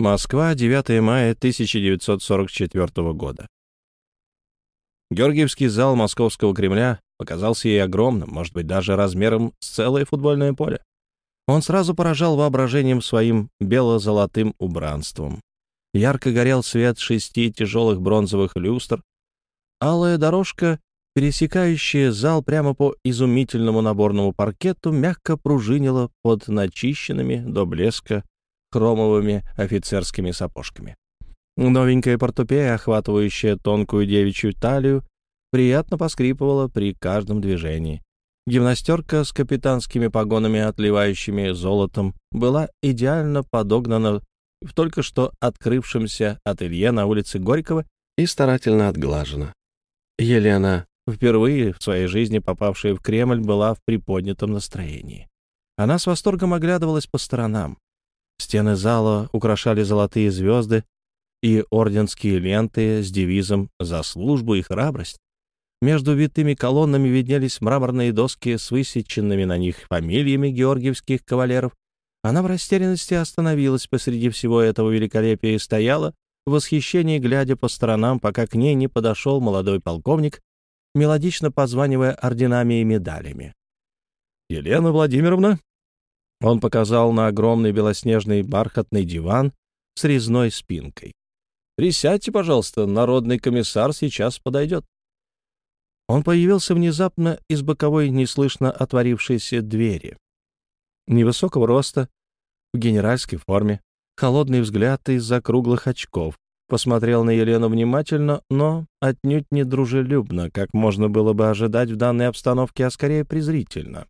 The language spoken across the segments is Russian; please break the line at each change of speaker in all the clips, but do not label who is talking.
Москва, 9 мая 1944 года. Георгиевский зал Московского Кремля показался ей огромным, может быть, даже размером с целое футбольное поле. Он сразу поражал воображением своим бело-золотым убранством. Ярко горел свет шести тяжелых бронзовых люстр. Алая дорожка, пересекающая зал прямо по изумительному наборному паркету, мягко пружинила под начищенными до блеска хромовыми офицерскими сапожками. Новенькая портупея, охватывающая тонкую девичью талию, приятно поскрипывала при каждом движении. Гимнастерка с капитанскими погонами, отливающими золотом, была идеально подогнана в только что открывшемся ателье на улице Горького и старательно отглажена. Елена, впервые в своей жизни попавшая в Кремль, была в приподнятом настроении. Она с восторгом оглядывалась по сторонам. Стены зала украшали золотые звезды и орденские ленты с девизом «За службу и храбрость». Между витыми колоннами виднелись мраморные доски с высеченными на них фамилиями георгиевских кавалеров. Она в растерянности остановилась посреди всего этого великолепия и стояла, в восхищении глядя по сторонам, пока к ней не подошел молодой полковник, мелодично позванивая орденами и медалями. «Елена Владимировна?» Он показал на огромный белоснежный бархатный диван с резной спинкой. «Присядьте, пожалуйста, народный комиссар сейчас подойдет». Он появился внезапно из боковой неслышно отворившейся двери. Невысокого роста, в генеральской форме, холодный взгляд из-за круглых очков. Посмотрел на Елену внимательно, но отнюдь не дружелюбно, как можно было бы ожидать в данной обстановке, а скорее презрительно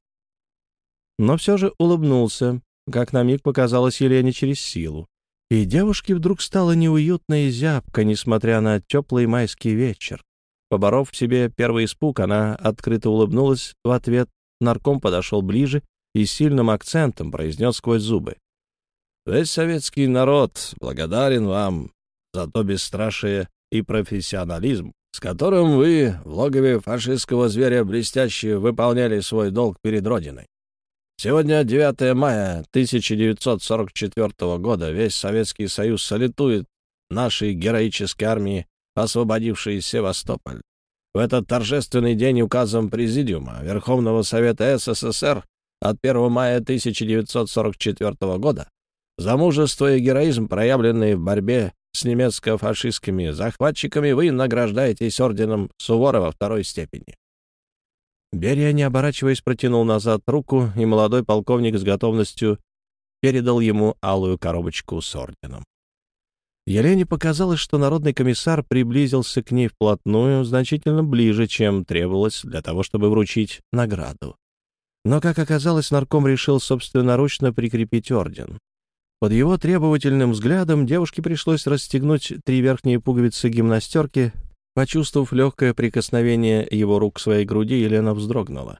но все же улыбнулся, как на миг показалось Елене через силу. И девушке вдруг стало неуютно и зябко, несмотря на теплый майский вечер. Поборов в себе первый испуг, она открыто улыбнулась в ответ. Нарком подошел ближе и сильным акцентом произнес сквозь зубы. «Весь советский народ благодарен вам за то бесстрашие и профессионализм, с которым вы в логове фашистского зверя блестяще выполняли свой долг перед Родиной. Сегодня 9 мая 1944 года. Весь Советский Союз салютует нашей героической армии, освободившей Севастополь. В этот торжественный день указом Президиума Верховного Совета СССР от 1 мая 1944 года за мужество и героизм, проявленные в борьбе с немецко-фашистскими захватчиками, вы награждаетесь орденом Суворова второй степени. Берия, не оборачиваясь, протянул назад руку, и молодой полковник с готовностью передал ему алую коробочку с орденом. Елене показалось, что народный комиссар приблизился к ней вплотную, значительно ближе, чем требовалось для того, чтобы вручить награду. Но, как оказалось, нарком решил собственноручно прикрепить орден. Под его требовательным взглядом девушке пришлось расстегнуть три верхние пуговицы гимнастерки, Почувствовав легкое прикосновение его рук к своей груди, Елена вздрогнула.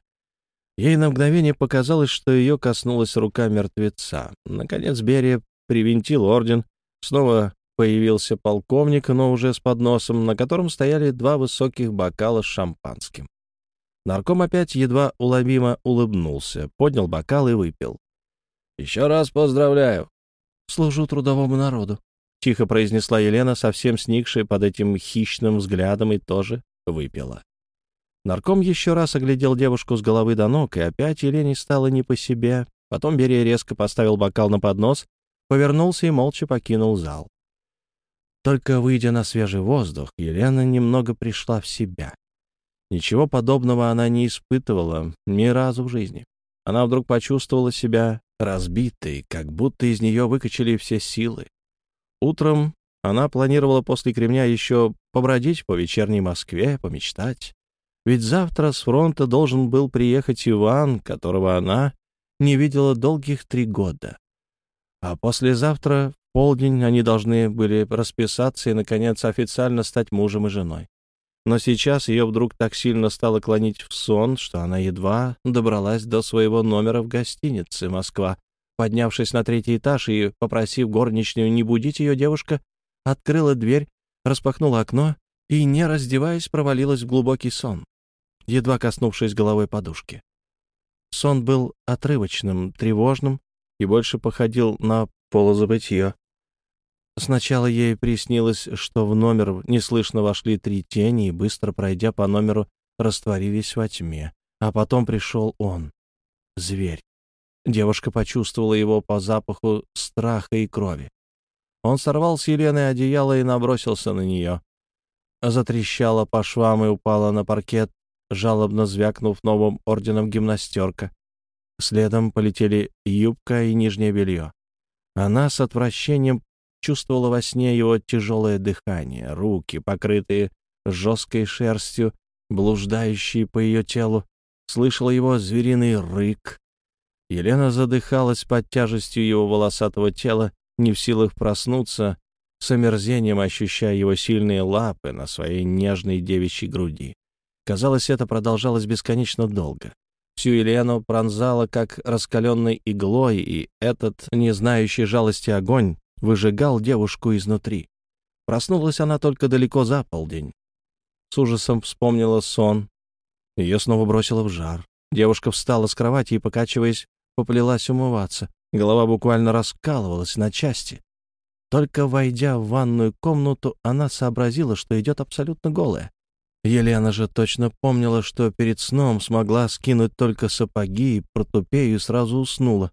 Ей на мгновение показалось, что ее коснулась рука мертвеца. Наконец Берия привинтил орден, снова появился полковник, но уже с подносом, на котором стояли два высоких бокала с шампанским. Нарком опять едва уловимо улыбнулся, поднял бокал и выпил. «Еще раз поздравляю!» «Служу трудовому народу», — тихо произнесла Елена, совсем сникшая под этим хищным взглядом, и тоже выпила. Нарком еще раз оглядел девушку с головы до ног, и опять Елене стало не по себе. Потом Берия резко поставил бокал на поднос, повернулся и молча покинул зал. Только выйдя на свежий воздух, Елена немного пришла в себя. Ничего подобного она не испытывала ни разу в жизни. Она вдруг почувствовала себя разбитой, как будто из нее выкачали все силы. Утром она планировала после Кремня еще побродить по вечерней Москве, помечтать. Ведь завтра с фронта должен был приехать Иван, которого она не видела долгих три года. А послезавтра, в полдень, они должны были расписаться и, наконец, официально стать мужем и женой. Но сейчас ее вдруг так сильно стало клонить в сон, что она едва добралась до своего номера в гостинице «Москва», Поднявшись на третий этаж и попросив горничную не будить ее, девушка открыла дверь, распахнула окно и, не раздеваясь, провалилась в глубокий сон, едва коснувшись головой подушки. Сон был отрывочным, тревожным и больше походил на полузабытье. Сначала ей приснилось, что в номер неслышно вошли три тени и, быстро пройдя по номеру, растворились во тьме. А потом пришел он, зверь. Девушка почувствовала его по запаху страха и крови. Он сорвал с Елены одеяло и набросился на нее. Затрещала по швам и упала на паркет, жалобно звякнув новым орденом гимнастерка. Следом полетели юбка и нижнее белье. Она с отвращением чувствовала во сне его тяжелое дыхание, руки, покрытые жесткой шерстью, блуждающие по ее телу, слышала его звериный рык. Елена задыхалась под тяжестью его волосатого тела, не в силах проснуться, с омерзением ощущая его сильные лапы на своей нежной девичьей груди. Казалось, это продолжалось бесконечно долго. Всю Елену пронзала, как раскаленной иглой, и этот, не знающий жалости огонь, выжигал девушку изнутри. Проснулась она только далеко за полдень. С ужасом вспомнила сон. Ее снова бросило в жар. Девушка встала с кровати и, покачиваясь, поплелась умываться. Голова буквально раскалывалась на части. Только войдя в ванную комнату, она сообразила, что идет абсолютно голая. Елена же точно помнила, что перед сном смогла скинуть только сапоги и портупею и сразу уснула.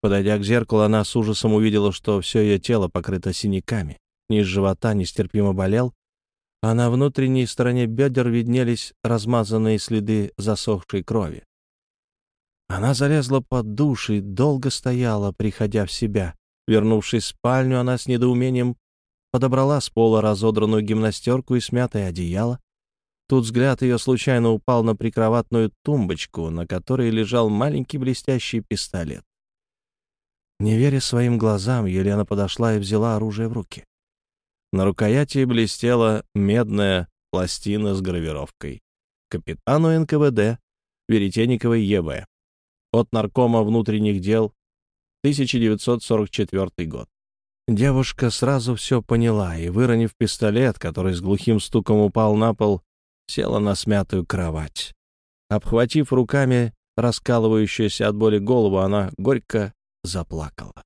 Подойдя к зеркалу, она с ужасом увидела, что все ее тело покрыто синяками. Низ живота нестерпимо болел, а на внутренней стороне бедер виднелись размазанные следы засохшей крови. Она залезла под душ и долго стояла, приходя в себя. Вернувшись в спальню, она с недоумением подобрала с пола разодранную гимнастерку и смятое одеяло. Тут взгляд ее случайно упал на прикроватную тумбочку, на которой лежал маленький блестящий пистолет. Не веря своим глазам, Елена подошла и взяла оружие в руки. На рукояти блестела медная пластина с гравировкой. Капитану НКВД Веретенниковой ЕБ. От наркома внутренних дел 1944 год. Девушка сразу все поняла и, выронив пистолет, который с глухим стуком упал на пол, села на смятую кровать. Обхватив руками раскалывающуюся от боли голову, она горько заплакала.